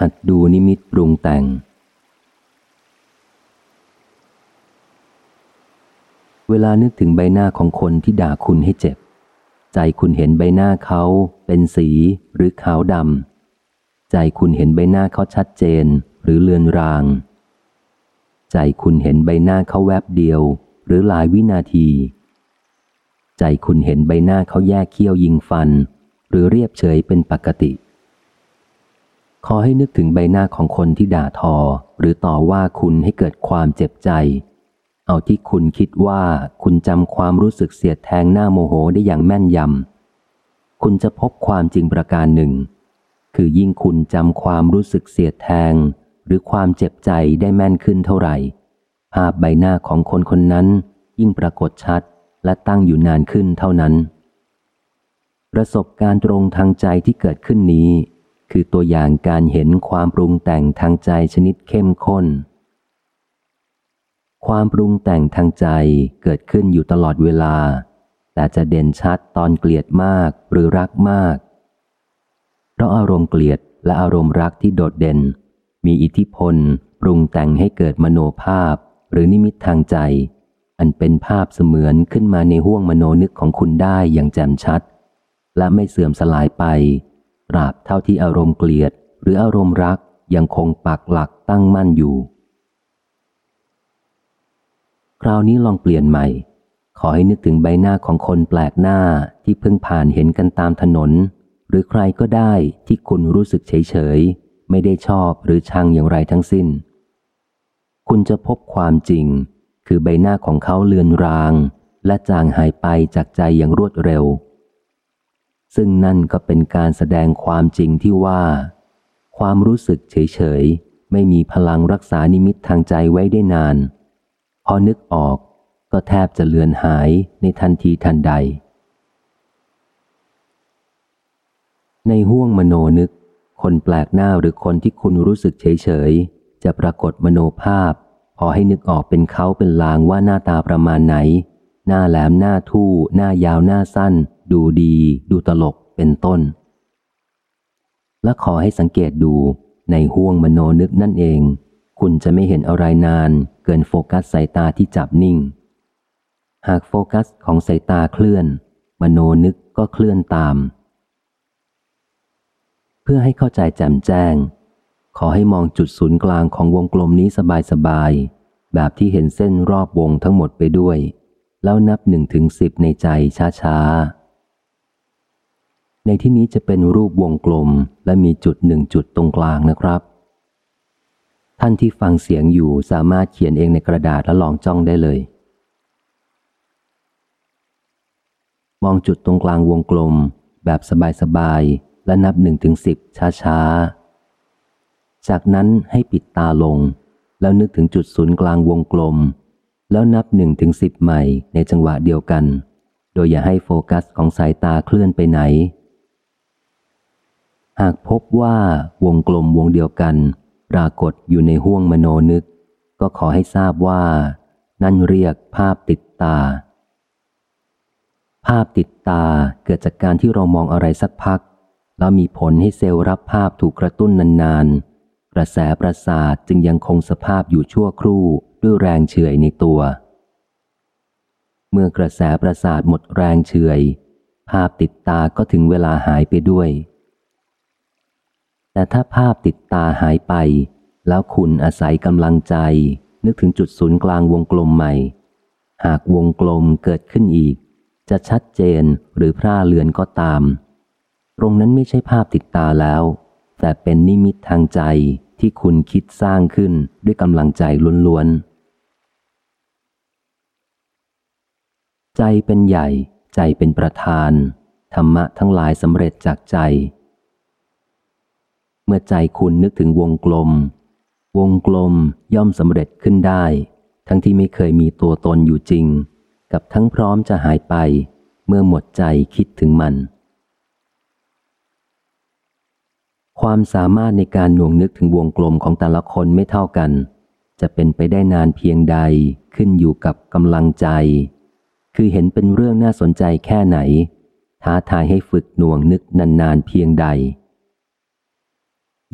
หัดดูนิมิตปรุงแต่ง เวลานึกถึงใบหน้าของคนที่ด่าคุณให้เจ็บ ใจคุณเห็นใบหน้าเขาเป็นสีหรือขาวดำ ใจคุณเห็นใบหน้าเขาชัดเจนหรือเลือนราง ใจคุณเห็นใบหน้าเขาแวบเดียว หรือหลายวินาที ใจคุณเห็นใบหน้าเขาแยกเขี้ยวยิงฟัน หรือเรียบเฉยเป็นปกติ ขอให้นึกถึงใบหน้าของคนที่ด่าทอ หรือต่อว่าคุณให้เกิดความเจ็บใจ เอาที่คุณคิดว่าคุณจำความรู้สึกเสียดแทงหน้าโมโหได้อย่างแม่นยำ คุณจะพบความจริงประการหนึ่ง คือยิ่งคุณจำความรู้สึกเสียดแทง หรือความเจ็บใจได้แม่นขึ้นเท่าไหร่ ภาพใบหน้าของคนคนนั้นยิ่งปรากฏชัดและตั้งอยู่นานขึ้นเท่านั้น ประสบการณ์ตรงทางใจที่เกิดขึ้นนี้ คือตัวอย่างการเห็นความปรุงแต่งทางใจชนิดเข้มข้น ความปรุงแต่งทางใจเกิดขึ้นอยู่ตลอดเวลา แต่จะเด่นชัดตอนเกลียดมากหรือรักมาก เพราะอารมณ์เกลียดและอารมณ์รักที่โดดเด่น มีอิทธิพล ปรุงแต่งให้เกิดมโนภาพ หรือนิมิตทางใจ อันเป็นภาพเสมือนขึ้นมาในห้วงมโนนึกของคุณได้อย่างแจ่มชัด และไม่เสื่อมสลายไป ตราบเท่าที่อารมณ์เกลียดหรืออารมณ์รักยังคงปักหลักตั้งมั่นอยู่ คราวนี้ลองเปลี่ยนใหม่ ขอให้นึกถึงใบหน้าของคนแปลกหน้าที่เพิ่งผ่านเห็นกันตามถนน หรือใครก็ได้ที่คุณรู้สึกเฉยเฉยไม่ได้ชอบหรือชังอย่างไรทั้งสิ้น คุณจะพบความจริง คือใบหน้าของเขาเลือนราง และจางหายไปจากใจอย่างรวดเร็ว ซึ่งนั่นก็เป็นการแสดงความจริงที่ว่า ความรู้สึกเฉยๆ ไม่มีพลังรักษานิมิตทางใจไว้ได้นาน พอนึกออกก็แทบจะเลือนหายในทันทีทันใด ในห้วงมโนนึก คนแปลกหน้าหรือคนที่คุณรู้สึกเฉยๆจะปรากฏมโนภาพ พอให้นึกออกเป็นเขาเป็นลางว่าหน้าตาประมาณไหน หน้าแหลมหน้าทู่ หน้ายาวหน้าสั้น ดูดี ดูตลกเป็นต้น และขอให้สังเกตดูในห่วงมโนนึกนั่นเอง คุณจะไม่เห็นอะไรนาน เกินโฟกัสสายตาที่จับนิ่ง หากโฟกัสของสายตาเคลื่อน มโนนึกก็เคลื่อนตาม เพื่อให้เข้าใจแจ่มแจ้ง ขอให้มองจุดศูนย์กลางของวงกลมนี้สบายๆ แบบที่เห็นเส้นรอบวงทั้งหมดไปด้วย แล้วนับหนึ่งถึงสิบในใจช้าๆ ในที่นี้จะเป็นรูปวงกลมและมีจุดหนึ่งจุดตรงกลางนะครับ ท่านที่ฟังเสียงอยู่สามารถเขียนเองในกระดาษและลองจ้องได้เลย มองจุดตรงกลางวงกลม แบบสบายๆและนับหนึ่งถึงสิบช้าๆ จากนั้นให้ปิดตาลง แล้วนึกถึงจุดศูนย์กลางวงกลม แล้วนับหนึ่งถึงสิบใหม่ในจังหวะเดียวกัน โดยอย่าให้โฟกัสของสายตาเคลื่อนไปไหน หากพบว่าวงกลมวงเดียวกัน ปรากฏอยู่ในห้วงมโนนึก ก็ขอให้ทราบว่า นั่นเรียกภาพติดตา ภาพติดตาเกิดจากการที่เรามองอะไรสักพัก แล้วมีผลให้เซลล์รับภาพถูกกระตุ้นนานๆ กระแสประสาทจึงยังคงสภาพอยู่ชั่วครู่ด้วยแรงเฉยในตัว เมื่อกระแสประสาทหมดแรงเฉยภาพติดตาก็ถึงเวลาหายไปด้วย แต่ถ้าภาพติดตาหายไป แล้วคุณอาศัยกำลังใจ นึกถึงจุดศูนย์กลางวงกลมใหม่ หากวงกลมเกิดขึ้นอีก จะชัดเจนหรือพร่าเลือนก็ตาม ตรงนั้นไม่ใช่ภาพติดตาแล้ว แต่เป็นนิมิตทางใจที่คุณคิดสร้างขึ้นด้วยกำลังใจล้วนๆ ใจเป็นใหญ่ ใจเป็นประธาน ธรรมะทั้งหลายสำเร็จจากใจ เมื่อใจคุณนึกถึงวงกลม วงกลมย่อมสำเร็จขึ้นได้ ทั้งที่ไม่เคยมีตัวตนอยู่จริง กับทั้งพร้อมจะหายไป เมื่อหมดใจคิดถึงมัน ความสามารถในการหน่วงนึกถึงวงกลมของแต่ละคนไม่เท่ากัน จะเป็นไปได้นานเพียงใดขึ้นอยู่กับกำลังใจ คือเห็นเป็นเรื่องน่าสนใจแค่ไหน ท้าทายให้ฝึกหน่วงนึกนานๆเพียงใด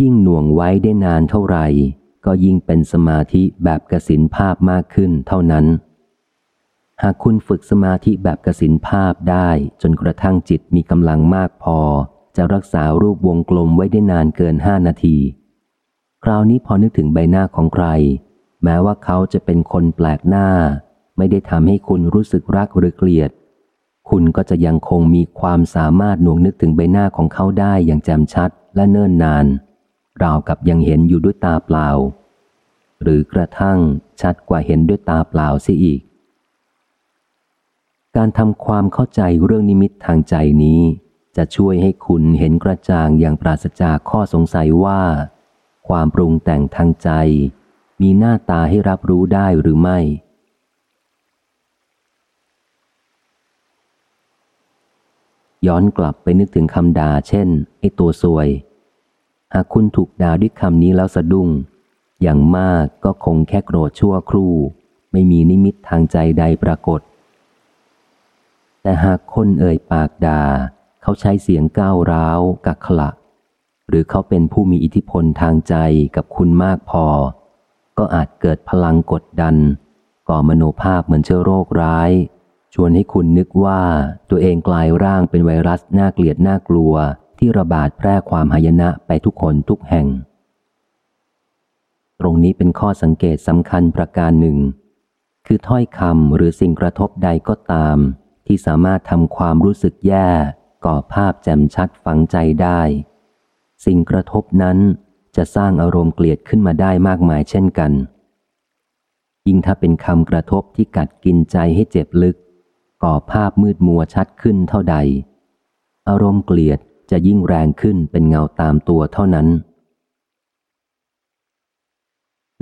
ยิ่งหน่วงไว้ได้นานเท่าไหร่ ก็ยิ่งเป็นสมาธิแบบกสินภาพมากขึ้นเท่านั้น หากคุณฝึกสมาธิแบบกสินภาพได้จนกระทั่งจิตมีกำลังมากพอ จะรักษารูปวงกลมไว้ได้นานเกินห้านาที คราวนี้พอนึกถึงใบหน้าของใคร แม้ว่าเขาจะเป็นคนแปลกหน้า ไม่ได้ทำให้คุณรู้สึกรักหรือเกลียด คุณก็จะยังคงมีความสามารถหน่วงนึกถึงใบหน้าของเขาได้อย่างแจ่มชัดและเนิ่นนาน ราวกับยังเห็นอยู่ด้วยตาเปล่า หรือกระทั่งชัดกว่าเห็นด้วยตาเปล่าเสียอีก การทำความเข้าใจเรื่องนิมิตทางใจนี้ จะช่วยให้คุณเห็นกระจ่างอย่างปราศจากข้อสงสัยว่า ความปรุงแต่งทางใจ มีหน้าตาให้รับรู้ได้หรือไม่ย้อนกลับไปนึกถึงคำด่าเช่นไอ้ตัวสวย หากคุณถูกด่าด้วยคำนี้แล้วสะดุ้ง อย่างมากก็คงแค่โกรธชั่วครู่ ไม่มีนิมิตทางใจใดปรากฏ แต่หากคนเอ่ยปากด่า เขาใช้เสียงก้าวร้าวกักขละ หรือเขาเป็นผู้มีอิทธิพลทางใจกับคุณมากพอ ก็อาจเกิดพลังกดดัน ก่อมโนภาพเหมือนเชื้อโรคร้ายชวนให้คุณนึกว่าตัวเองกลายร่างเป็นไวรัสน่าเกลียดน่ากลัว ที่ระบาดแพร่ความหายนะไปทุกคนทุกแห่ง ตรงนี้เป็นข้อสังเกตสำคัญประการหนึ่ง คือถ้อยคำหรือสิ่งกระทบใดก็ตาม ที่สามารถทำความรู้สึกแย่ก่อภาพแจ่มชัดฝังใจได้ สิ่งกระทบนั้นจะสร้างอารมณ์เกลียดขึ้นมาได้มากมายเช่นกัน ยิ่งถ้าเป็นคำกระทบที่กัดกินใจให้เจ็บลึก ก่อภาพมืดมัวชัดขึ้นเท่าใด อารมณ์เกลียด จะยิ่งแรงขึ้นเป็นเงาตามตัวเท่านั้น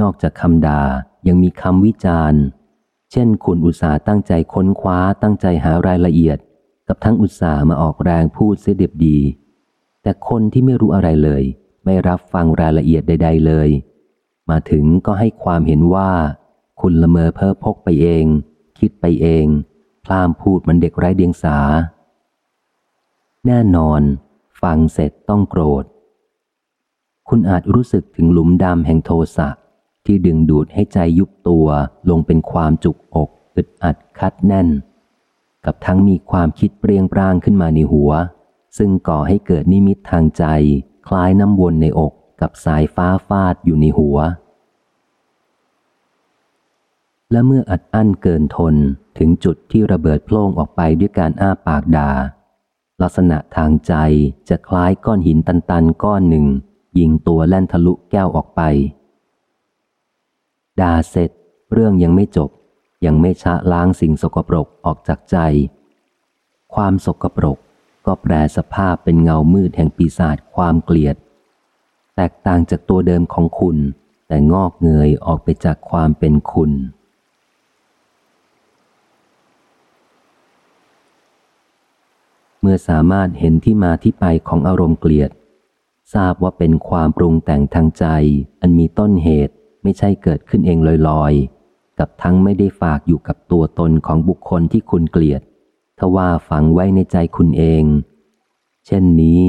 นอกจากคำด่ายังมีคำวิจารณ์ เช่นคุณอุตสาห์ตั้งใจค้นคว้าตั้งใจหารายละเอียด กับทั้งอุตสาห์มาออกแรงพูดเสียเดียบดี แต่คนที่ไม่รู้อะไรเลย ไม่รับฟังรายละเอียดใด ๆ เลย มาถึงก็ให้ความเห็นว่า คุณละเมอเพ้อพกไปเอง คิดไปเอง พลามพูดมันเด็กไร้เดียงสาแน่นอน ฟังเสร็จต้องโกรธ คุณอาจรู้สึกถึงหลุมดำแห่งโทสะที่ดึงดูดให้ใจยุบตัวลงเป็นความจุกอกอึดอัดคัดแน่น กับทั้งมีความคิดเปรียงปรางขึ้นมาในหัว ซึ่งก่อให้เกิดนิมิตทางใจ คล้ายน้ำวนในอกกับสายฟ้าฟาดอยู่ในหัว และเมื่ออัดอั้นเกินทนถึงจุดที่ระเบิดโพล่งออกไปด้วยการอ้าปากด่า ลักษณะทางใจจะคล้ายก้อนหินตันๆ ก้อนหนึ่ง ยิงตัวแล่นทะลุแก้วออกไป ด่าเสร็จ เรื่องยังไม่จบ ยังไม่ชะล้างสิ่งสกปรกออกจากใจ ความสกปรกก็แปรสภาพเป็นเงามืดแห่งปีศาจความเกลียด แตกต่างจากตัวเดิมของคุณ แต่งอกเงยออกไปจากความเป็นคุณ เมื่อสามารถเห็นที่มาที่ไปของอารมณ์เกลียด ทราบว่าเป็นความปรุงแต่งทางใจ อันมีต้นเหตุไม่ใช่เกิดขึ้นเองลอยๆ กับทั้งไม่ได้ฝากอยู่กับตัวตนของบุคคลที่คุณเกลียดทว่าฝังไว้ในใจคุณเอง เช่นนี้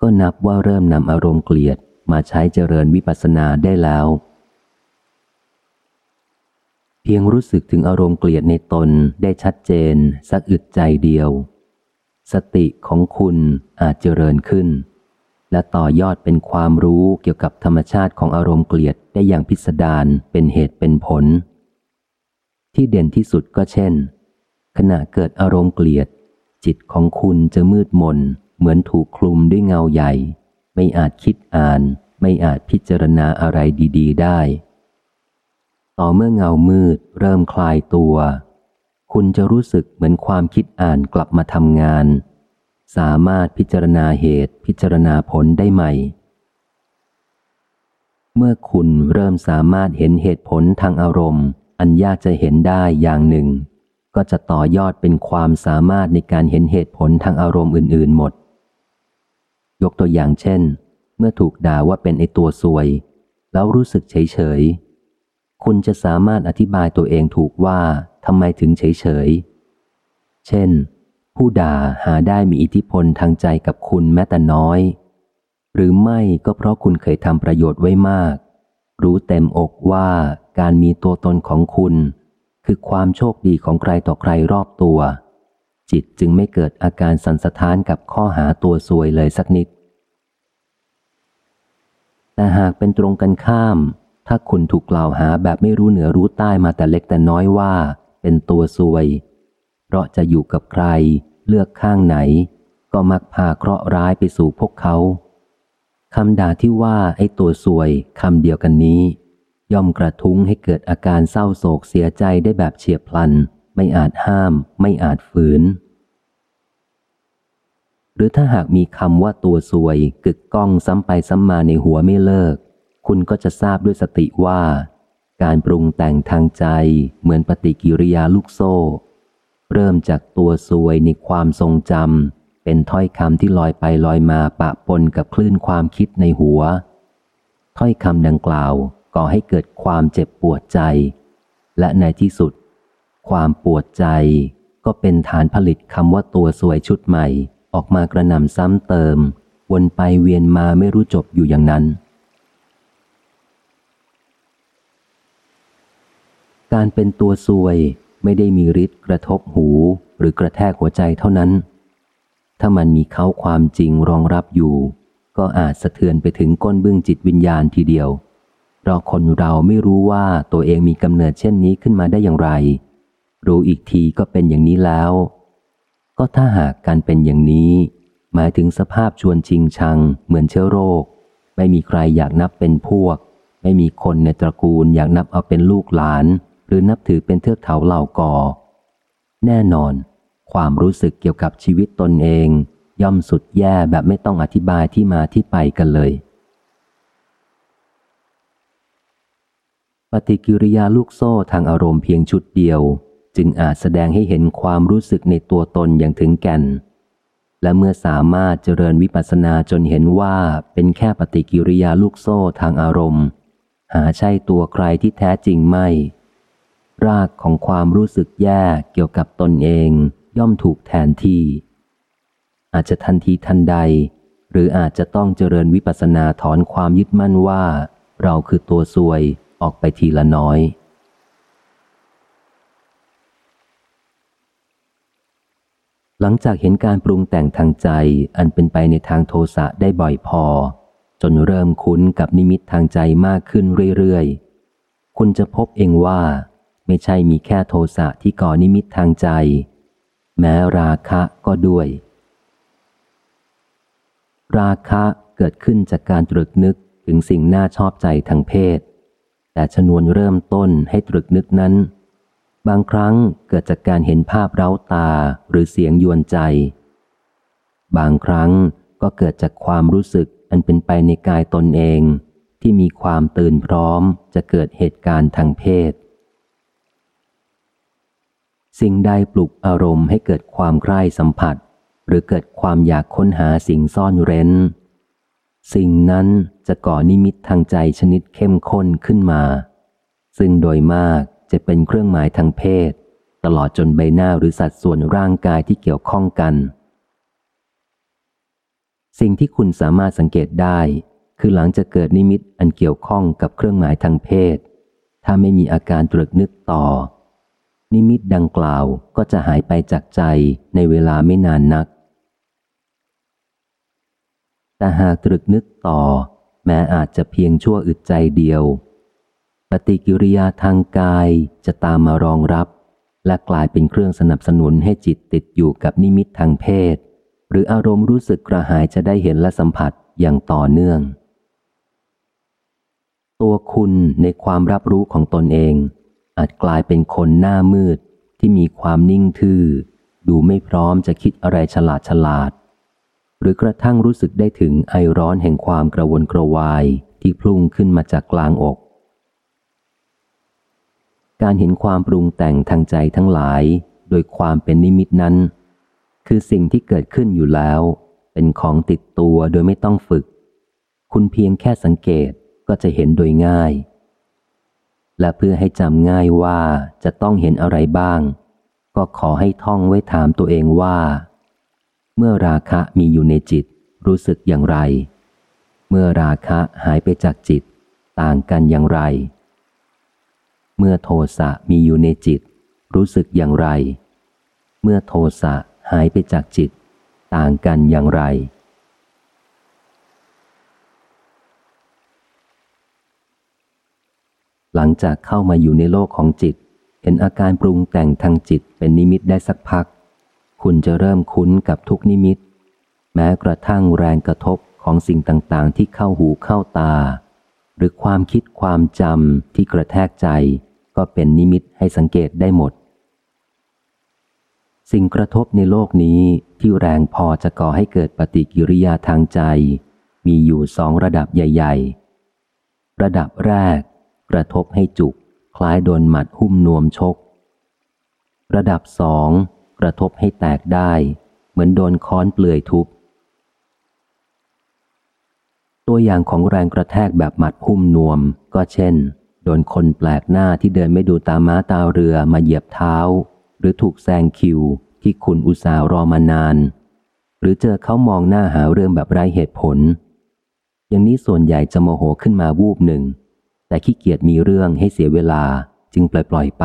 ก็นับว่าเริ่มนำอารมณ์เกลียดมาใช้เจริญวิปัสสนาได้แล้ว เพียงรู้สึกถึงอารมณ์เกลียดในตนได้ชัดเจน สักอึดใจเดียว สติของคุณอาจเจริญขึ้น และต่อยอดเป็นความรู้เกี่ยวกับธรรมชาติของอารมณ์เกลียดได้อย่างพิสดารเป็นเหตุเป็นผล ที่เด่นที่สุดก็เช่น ขณะเกิดอารมณ์เกลียด จิตของคุณจะมืดมนเหมือนถูกคลุมด้วยเงาใหญ่ ไม่อาจคิดอ่าน ไม่อาจพิจารณาอะไรดี ๆ ได้ ต่อเมื่อเงามืดเริ่มคลายตัว คุณจะรู้สึกเหมือนความคิดอ่านกลับมาทำงาน สามารถพิจารณาเหตุพิจารณาผลได้ใหม่ เมื่อคุณเริ่มสามารถเห็นเหตุผลทางอารมณ์ อันยากจะเห็นได้อย่างหนึ่ง ก็จะต่อยอดเป็นความสามารถในการเห็นเหตุผลทางอารมณ์อื่น ๆ หมด ยกตัวอย่างเช่น เมื่อถูกด่าว่าเป็นไอตัวซวย แล้วรู้สึกเฉย ๆ คุณจะสามารถอธิบายตัวเองถูกว่า ทำไมถึงเฉยเฉย เช่น ผู้ด่าหาได้มีอิทธิพลทางใจกับคุณแม้แต่น้อย หรือไม่ก็เพราะคุณเคยทำประโยชน์ไว้มาก รู้เต็มอกว่าการมีตัวตนของคุณ คือความโชคดีของใครต่อใครรอบตัว จิตจึงไม่เกิดอาการสันสะท้านกับข้อหาตัวซวยเลยสักนิด แต่หากเป็นตรงกันข้ามถ้าคุณถูกกล่าวหาแบบไม่รู้เหนือรู้ใต้มาแต่เล็กแต่น้อยว่า เป็นตัวซวย เพราะจะอยู่กับใคร เลือกข้างไหน ก็มักพาเคราะห์ร้ายไปสู่พวกเขาคำด่าที่ว่าไอ้ตัวสวยคำเดียวกันนี้ ย่อมกระทุ้งให้เกิดอาการเศร้าโศกเสียใจได้แบบเฉียบพลัน ไม่อาจห้าม ไม่อาจฝืน หรือถ้าหากมีคำว่าตัวสวย กึกก้องซ้ำไปซ้ำมาในหัวไม่เลิก คุณก็จะทราบด้วยสติว่า การปรุงแต่งทางใจเหมือนปฏิกิริยาลูกโซ่ เริ่มจากตัวสวยในความทรงจำเป็นถ้อยคำที่ลอยไปลอยมาปะปนกับคลื่นความคิดในหัว ถ้อยคำดังกล่าวก่อให้เกิดความเจ็บปวดใจ และในที่สุด ความปวดใจก็เป็นฐานผลิตคำว่าตัวสวยชุดใหม่ ออกมากระหน่ำซ้ำเติม วนไปเวียนมาไม่รู้จบอยู่อย่างนั้น การเป็นตัวสวยไม่ได้มีฤทธิ์กระทบหูหรือกระแทกหัวใจเท่านั้น ถ้ามันมีเขาความจริงรองรับอยู่ ก็อาจสะเทือนไปถึงก้นเบื้องจิตวิญญาณทีเดียว เพราะคนเราไม่รู้ว่าตัวเองมีกำเนิดเช่นนี้ขึ้นมาได้อย่างไร รู้อีกทีก็เป็นอย่างนี้แล้ว ก็ถ้าหากการเป็นอย่างนี้ หมายถึงสภาพชวนชิงชัง เหมือนเชื้อโรค ไม่มีใครอยากนับเป็นพวก ไม่มีคนในตระกูลอยากนับเอาเป็นลูกหลาน หรือนับถือเป็นเทือกเขาเหล่ากอ แน่นอน ความรู้สึกเกี่ยวกับชีวิตตนเอง ย่อมสุดแย่แบบไม่ต้องอธิบายที่มาที่ไปกันเลย ปฏิกิริยาลูกโซ่ทางอารมณ์เพียงชุดเดียว จึงอาจแสดงให้เห็นความรู้สึกในตัวตนอย่างถึงแก่น และเมื่อสามารถเจริญวิปัสสนาจนเห็นว่าเป็นแค่ปฏิกิริยาลูกโซ่ทางอารมณ์ หาใช่ตัวใครที่แท้จริงไม่ รากของความรู้สึกแย่เกี่ยวกับตนเองย่อมถูกแทนที่ อาจจะทันทีทันใด หรืออาจจะต้องเจริญวิปัสสนาถอนความยึดมั่นว่า เราคือตัวซวยออกไปทีละน้อยหลังจากเห็นการปรุงแต่งทางใจอันเป็นไปในทางโทสะได้บ่อยพอ จนเริ่มคุ้นกับนิมิตทางใจมากขึ้นเรื่อยๆ คุณจะพบเองว่า ไม่ใช่มีแค่โทสะที่ก่อนิมิตทางใจ แม้ราคะก็ด้วย ราคะเกิดขึ้นจากการตรึกนึกถึงสิ่งน่าชอบใจทางเพศ แต่ชนวนเริ่มต้นให้ตรึกนึกนั้น บางครั้งเกิดจากการเห็นภาพเร้าตาหรือเสียงยวนใจ บางครั้งก็เกิดจากความรู้สึกอันเป็นไปในกายตนเองที่มีความตื่นพร้อมจะเกิดเหตุการณ์ทางเพศ สิ่งใดปลุกอารมณ์ให้เกิดความใคร่สัมผัส หรือเกิดความอยากค้นหาสิ่งซ่อนเร้น สิ่งนั้นจะก่อนิมิตทางใจชนิดเข้มข้นขึ้นมา ซึ่งโดยมากจะเป็นเครื่องหมายทางเพศ ตลอดจนใบหน้าหรือสัดส่วนร่างกายที่เกี่ยวข้องกัน สิ่งที่คุณสามารถสังเกตได้ คือหลังจะเกิดนิมิตอันเกี่ยวข้องกับเครื่องหมายทางเพศ ถ้าไม่มีอาการตรึกนึกต่อ นิมิตดังกล่าวก็จะหายไปจากใจในเวลาไม่นานนัก แต่หากตรึกนึกต่อ แม้อาจจะเพียงชั่วอึดใจเดียว ปฏิกิริยาทางกายจะตามมารองรับ และกลายเป็นเครื่องสนับสนุนให้จิตติดอยู่กับนิมิตทางเพศ หรืออารมณ์รู้สึกกระหายจะได้เห็นและสัมผัสอย่างต่อเนื่อง ตัวคุณในความรับรู้ของตนเอง อาจกลายเป็นคนหน้ามืดที่มีความนิ่งทื่อ ดูไม่พร้อมจะคิดอะไรฉลาดฉลาด หรือกระทั่งรู้สึกได้ถึงไอร้อนแห่งความกระวนกระวายที่พุ่งขึ้นมาจากกลางอก การเห็นความปรุงแต่งทางใจทั้งหลาย โดยความเป็นนิมิตนั้น คือสิ่งที่เกิดขึ้นอยู่แล้ว เป็นของติดตัวโดยไม่ต้องฝึก คุณเพียงแค่สังเกตก็จะเห็นโดยง่าย และเพื่อให้จำง่ายว่าจะต้องเห็นอะไรบ้าง ก็ขอให้ท่องไว้ถามตัวเองว่า เมื่อราคะมีอยู่ในจิต รู้สึกอย่างไร เมื่อราคะหายไปจากจิต ต่างกันอย่างไร เมื่อโทสะมีอยู่ในจิต รู้สึกอย่างไร เมื่อโทสะหายไปจากจิต ต่างกันอย่างไร หลังจากเข้ามาอยู่ในโลกของจิต เห็นอาการปรุงแต่งทางจิตเป็นนิมิตได้สักพัก คุณจะเริ่มคุ้นกับทุกนิมิต แม้กระทั่งแรงกระทบของสิ่งต่างๆ ที่เข้าหูเข้าตา หรือความคิดความจำที่กระแทกใจ ก็เป็นนิมิตให้สังเกตได้หมด สิ่งกระทบในโลกนี้ที่แรงพอจะก่อให้เกิดปฏิกิริยาทางใจ มีอยู่สองระดับใหญ่ ๆ ระดับแรก กระทบให้จุก คล้ายโดนหมัดหุ้มนวมชก ระดับสองกระทบให้แตกได้ เหมือนโดนค้อนเปลือยทุบ ตัวอย่างของแรงกระแทกแบบหมัดหุ้มนวม ก็เช่น โดนคนแปลกหน้าที่เดินไม่ดูตาม้าตาเรือมาเหยียบเท้า หรือถูกแซงคิวที่คุณอุตส่าห์รอมานาน หรือเจอเขามองหน้าหาเรื่องแบบไร้เหตุผล อย่างนี้ส่วนใหญ่จะโมโหขึ้นมาวูบหนึ่ง แต่ขี้เกียจมีเรื่องให้เสียเวลาจึงปล่อยปล่อยไป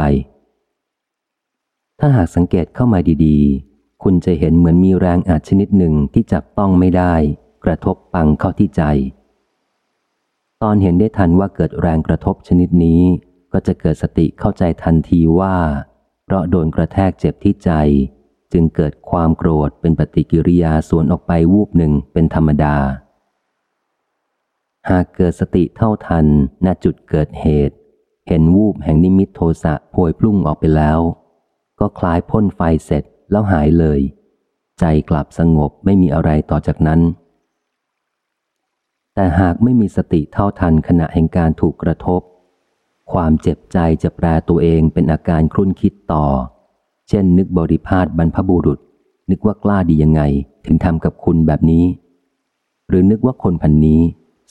ถ้าหากสังเกตเข้ามาดีๆ คุณจะเห็นเหมือนมีแรงอาจชนิดหนึ่งที่จับต้องไม่ได้ กระทบปังเข้าที่ใจ ตอนเห็นได้ทันว่าเกิดแรงกระทบชนิดนี้ ก็จะเกิดสติเข้าใจทันทีว่า เพราะโดนกระแทกเจ็บที่ใจ จึงเกิดความโกรธเป็นปฏิกิริยาสวนออกไปวูบหนึ่งเป็นธรรมดา หากเกิดสติเท่าทันณจุดเกิดเหตุ เห็นวูบแห่งนิมิตโทสะพวยพลุ่งออกไปแล้ว ก็คลายพ่นไฟเสร็จแล้วหายเลย ใจกลับสงบไม่มีอะไรต่อจากนั้น แต่หากไม่มีสติเท่าทันขณะแห่งการถูกกระทบ ความเจ็บใจจะแปรตัวเองเป็นอาการครุ่นคิดต่อ เช่นนึกบริพาทบรรพบุรุษ นึกว่ากล้าดียังไงถึงทำกับคุณแบบนี้ หรือนึกว่าคนพันนี้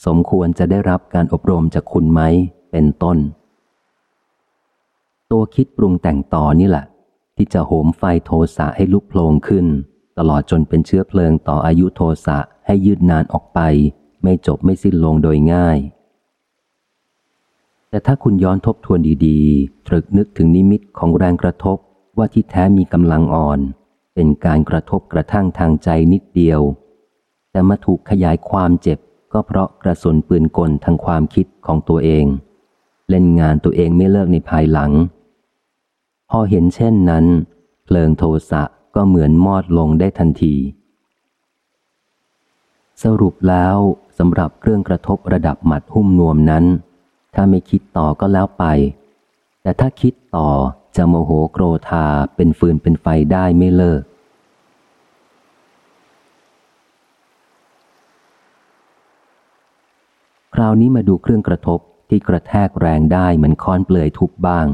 สมควรจะได้รับการอบรมจากคุณไหม เป็นต้น ตัวคิดปรุงแต่งต่อนี่แหละ ที่จะโหมไฟโทสะให้ลุกโผลงขึ้น ตลอดจนเป็นเชื้อเพลิงต่ออายุโทสะให้ยืดนานออกไป ไม่จบไม่สิ้นลงโดยง่าย แต่ถ้าคุณย้อนทบทวนดีๆ ตรึกนึกถึงนิมิตของแรงกระทบว่าที่แท้มีกำลังอ่อน เป็นการกระทบกระทั่งทางใจนิดเดียว แต่มาถูกขยายความเจ็บ ก็เพราะกระสุนปืนกลทางความคิดของตัวเอง เล่นงานตัวเองไม่เลิกในภายหลัง พอเห็นเช่นนั้น เพลิงโทสะก็เหมือนมอดลงได้ทันที สรุปแล้วสำหรับเครื่องกระทบระดับหมัดหุ้มนวมนั้น ถ้าไม่คิดต่อก็แล้วไป แต่ถ้าคิดต่อจะโมโหโกรธาเป็นฟืนเป็นไฟได้ไม่เลิก ราวนี้มาดูเครื่องกระทบที่กระแทกแรงได้เหมือนค้อนเปลือยทุบบ้าง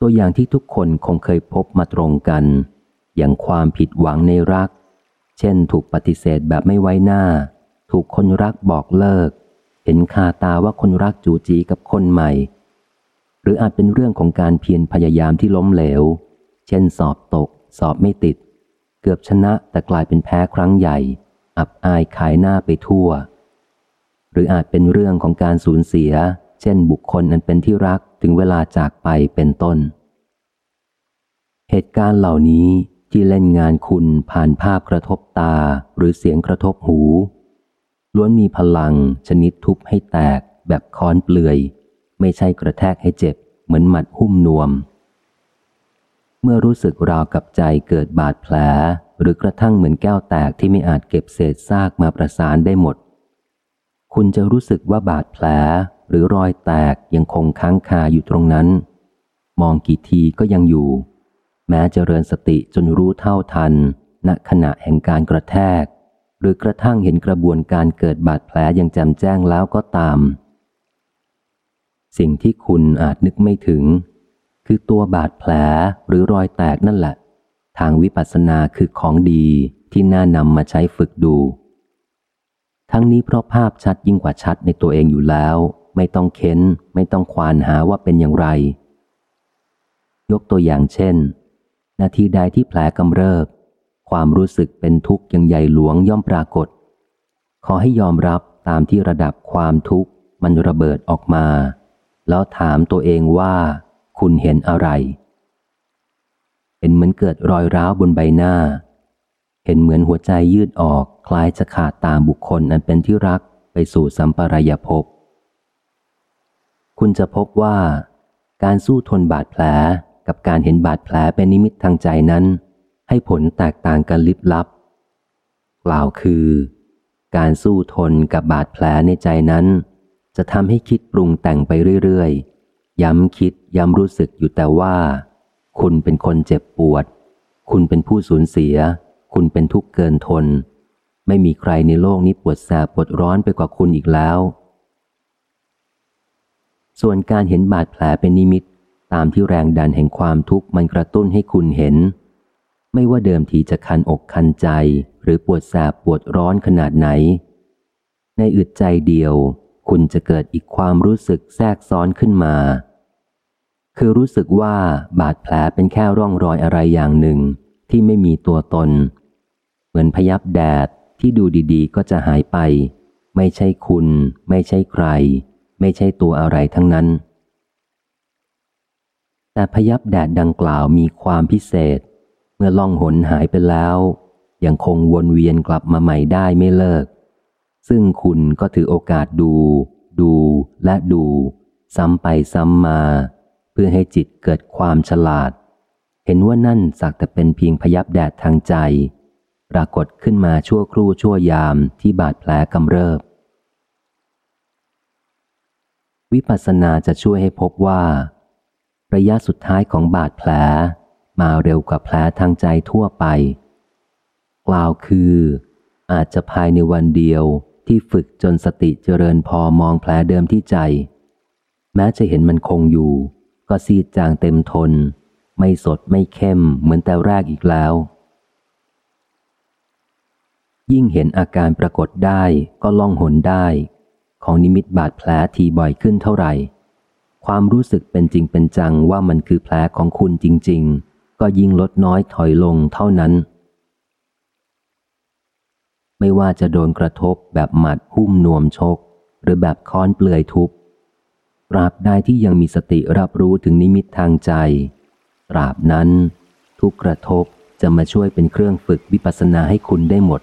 ตัวอย่างที่ทุกคนคงเคยพบมาตรงกัน อย่างความผิดหวังในรัก เช่น ถูกปฏิเสธแบบไม่ไว้หน้า ถูกคนรักบอกเลิก เห็นคาตาว่าคนรักจูจีกับคนใหม่ หรืออาจเป็นเรื่องของการเพียรพยายามที่ล้มเหลว เช่น สอบตก สอบไม่ติด เกือบชนะแต่กลายเป็นแพ้ครั้งใหญ่ อับอายขายหน้าไปทั่ว หรืออาจเป็นเรื่องของการสูญเสีย เช่นบุคคลอันเป็นที่รักถึงเวลาจากไปเป็นต้น เหตุการณ์เหล่านี้ที่เล่นงานคุณผ่านภาพกระทบตาหรือเสียงกระทบหู ล้วนมีพลังชนิดทุบให้แตกแบบค้อนเปลือย ไม่ใช่กระแทกให้เจ็บเหมือนหมัดหุ้มนวม เมื่อรู้สึกราวกับใจเกิดบาดแผล หรือกระทั่งเหมือนแก้วแตกที่ไม่อาจเก็บเศษซากมาประสานได้หมด คุณจะรู้สึกว่าบาดแผลหรือรอยแตกยังคงค้างคาอยู่ตรงนั้น มองกี่ทีก็ยังอยู่ แม้เจริญสติจนรู้เท่าทัน ณขณะแห่งการกระแทก หรือกระทั่งเห็นกระบวนการเกิดบาดแผลอย่างแจ่มแจ้งแล้วก็ตาม สิ่งที่คุณอาจนึกไม่ถึง คือตัวบาดแผลหรือรอยแตกนั่นแหละ ทางวิปัสสนาคือของดีที่น่านำมาใช้ฝึกดู ทั้งนี้เพราะภาพชัดยิ่งกว่าชัดในตัวเองอยู่แล้ว ไม่ต้องเค้น ไม่ต้องควานหาว่าเป็นอย่างไร ยกตัวอย่างเช่น นาทีใดที่แผลกำเริบ ความรู้สึกเป็นทุกข์ยังใหญ่หลวงย่อมปรากฏ ขอให้ยอมรับตามที่ระดับความทุกข์มันระเบิดออกมา แล้วถามตัวเองว่า คุณเห็นอะไร เห็นเหมือนเกิดรอยร้าวบนใบหน้า เห็นเหมือนหัวใจยืดออกคล้ายจะขาดตามบุคคลอันเป็นที่รักไปสู่สัมปรายภพ คุณจะพบว่า การสู้ทนบาดแผลกับการเห็นบาดแผลเป็นนิมิตทางใจนั้น ให้ผลแตกต่างกันลิบลับ กล่าวคือ การสู้ทนกับบาดแผลในใจนั้น จะทำให้คิดปรุงแต่งไปเรื่อยๆ ย้ำคิดย้ำรู้สึกอยู่แต่ว่า คุณเป็นคนเจ็บปวด คุณเป็นผู้สูญเสีย คุณเป็นทุกข์เกินทน ไม่มีใครในโลกนี้ปวดแสบปวดร้อนไปกว่าคุณอีกแล้ว ส่วนการเห็นบาดแผลเป็นนิมิต ตามที่แรงดันแห่งความทุกข์มันกระตุ้นให้คุณเห็น ไม่ว่าเดิมทีจะคันอกคันใจ หรือปวดแสบปวดร้อนขนาดไหน ในอึดใจเดียว คุณจะเกิดอีกความรู้สึกแทรกซ้อนขึ้นมา คือรู้สึกว่าบาดแผลเป็นแค่ร่องรอยอะไรอย่างหนึ่ง ที่ไม่มีตัวตน เหมือนพยับแดดที่ดูดีๆ ก็จะหายไป ไม่ใช่คุณ ไม่ใช่ใคร ไม่ใช่ตัวอะไรทั้งนั้น แต่พยับแดดดังกล่าวมีความพิเศษ เมื่อล่องหนหายไปแล้ว ยังคงวนเวียนกลับมาใหม่ได้ไม่เลิก ซึ่งคุณก็ถือโอกาสดู ดูและดู ซ้ำไปซ้ำมา เพื่อให้จิตเกิดความฉลาด เห็นว่านั่นสักแต่เป็นเพียงพยับแดดทางใจ ปรากฏขึ้นมาชั่วครู่ชั่วยามที่บาดแผลกำเริบ วิปัสสนาจะช่วยให้พบว่า ระยะสุดท้ายของบาดแผล มาเร็วกว่าแผลทางใจทั่วไป กล่าวคือ อาจจะภายในวันเดียวที่ฝึกจนสติเจริญพอมองแผลเดิมที่ใจ แม้จะเห็นมันคงอยู่ ก็ซีดจางเต็มทน ไม่สดไม่เข้มเหมือนแต่แรกอีกแล้ว ยิ่งเห็นอาการปรากฏได้ก็ล่องหนได้ ของนิมิตบาดแผลทีบ่อยขึ้นเท่าไหร่ ความรู้สึกเป็นจริงเป็นจังว่ามันคือแผลของคุณจริง ๆ ก็ยิ่งลดน้อยถอยลงเท่านั้นไม่ว่าจะโดนกระทบแบบหมัดหุ้มนวมชก หรือแบบค้อนเปลือยทุบ ตราบใดที่ยังมีสติรับรู้ถึงนิมิตทางใจ ตราบนั้น ทุกกระทบจะมาช่วยเป็นเครื่องฝึกวิปัสสนาให้คุณได้หมด